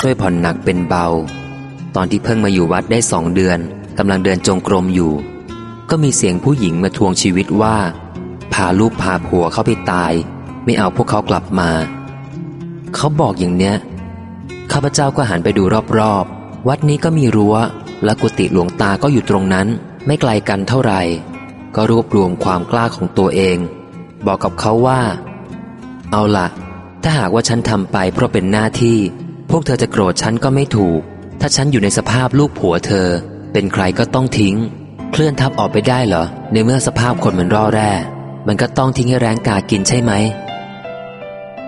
ช่วยผ่อนหนักเป็นเบา ตอนที่เพิ่งมาอยู่วัดได้สองเดือนกำลังเดินจงกรมอยู่ ก็มีเสียงผู้หญิงมาทวงชีวิตว่า พาลูกพาผัวเข้าไปตาย ไม่เอาพวกเขากลับมา เขาบอกอย่างเนี้ยข้าพเจ้าก็หันไปดูรอบๆ วัดนี้ก็มีรั้ว และกุฏิหลวงตาก็อยู่ตรงนั้น ไม่ไกลกันเท่าไหร่ ก็รวบรวมความกล้าของตัวเอง บอกกับเขาว่า เอาละถ้าหากว่าฉันทำไปเพราะเป็นหน้าที่ พวกเธอจะโกรธฉันก็ไม่ถูก ถ้าฉันอยู่ในสภาพลูกผัวเธอ เป็นใครก็ต้องทิ้ง เคลื่อนทับออกไปได้เหรอ ในเมื่อสภาพคนมันร่อแร่ มันก็ต้องทิ้งให้แรงกากินใช่ไหม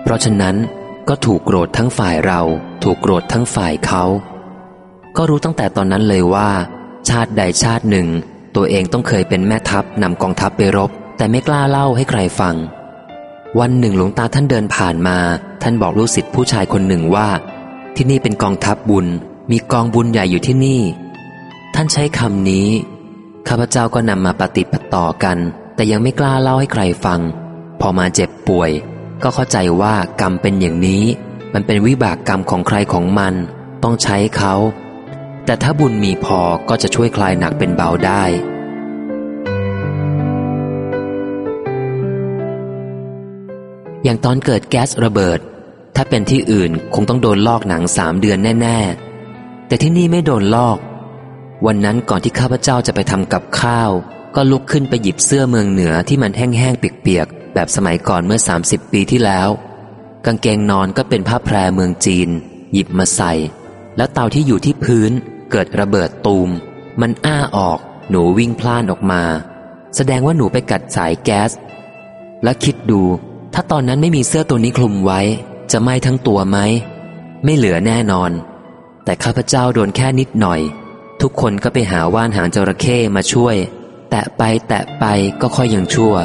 เพราะฉะนั้นก็ถูกโกรธทั้งฝ่ายเรา ถูกโกรธทั้งฝ่ายเขา ก็รู้ตั้งแต่ตอนนั้นเลยว่า ชาติใดชาติหนึ่ง ตัวเองต้องเคยเป็นแม่ทัพนำกองทัพไปรบ แต่ไม่กล้าเล่าให้ใครฟัง วันหนึ่งหลวงตาท่านเดินผ่านมา ท่านบอกลูกศิษย์ผู้ชายคนหนึ่งว่า ที่นี่เป็นกองทัพบุญ มีกองบุญใหญ่อยู่ที่นี่ ท่านใช้คำนี้ ข้าพเจ้าก็นำมาปฏิปต่อกัน แต่ยังไม่กล้าเล่าให้ใครฟัง พอมาเจ็บป่วย ก็เข้าใจว่ากรรมเป็นอย่างนี้ มันเป็นวิบากกรรมของใครของมัน ต้องใช้เขา แต่ถ้าบุญมีพอก็จะช่วยคลายหนักเป็นเบาได้อย่างตอนเกิดแก๊สระเบิด ถ้าเป็นที่อื่นคงต้องโดนลอกหนังสามเดือนแน่ ๆ แต่ที่นี่ไม่โดนลอก วันนั้นก่อนที่ข้าพเจ้าจะไปทำกับข้าว ก็ลุกขึ้นไปหยิบเสื้อเมืองเหนือที่มันแห้งๆเปียกๆแบบสมัยก่อนเมื่อ 30 ปีที่แล้ว กางเกงนอนก็เป็นผ้าแพรเมืองจีน หยิบมาใส่ แล้วเตาที่อยู่ที่พื้นเกิดระเบิดตูม มันอ้าออก หนูวิ่งพล่านออกมา แสดงว่าหนูไปกัดสายแก๊ส และคิดดู ถ้าตอนนั้นไม่มีเสื้อตัวนี้คลุมไว้ จะไหม้ทั้งตัวไหม ไม่เหลือแน่นอน แต่ข้าพเจ้าโดนแค่นิดหน่อย ทุกคนก็ไปหาว่านหางจระเข้มาช่วย แตะไปแตะไปก็ค่อยยังชั่ว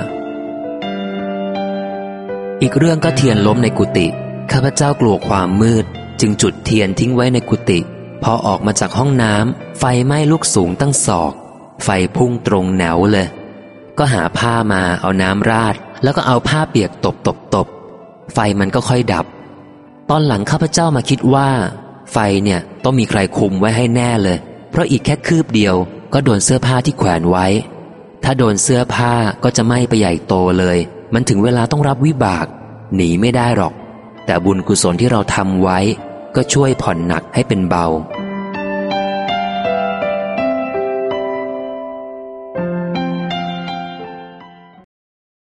อีกเรื่องก็เทียนล้มในกุฏิข้าพเจ้ากลัวความมืด จึงจุดเทียนทิ้งไว้ในกุฏิพอออกมาจากห้องน้ำไฟไหม้ลุกสูงตั้งศอก ไฟพุ่งตรงแนวเลย ก็หาผ้ามาเอาน้ำราด แล้วก็เอาผ้าเปียกตบตบตบไฟมันก็ค่อยดับ ตอนหลังข้าพเจ้ามาคิดว่า ไฟเนี่ยต้องมีใครคุมไว้ให้แน่เลย เพราะอีกแค่คืบเดียว ก็โดนเสื้อผ้าที่แขวนไว้ ถ้าโดนเสื้อผ้าก็จะไหม้ไปใหญ่โตเลย มันถึงเวลาต้องรับวิบาก หนีไม่ได้หรอก แต่บุญกุศลที่เราทำไว้ ก็ช่วยผ่อนหนักให้เป็นเบา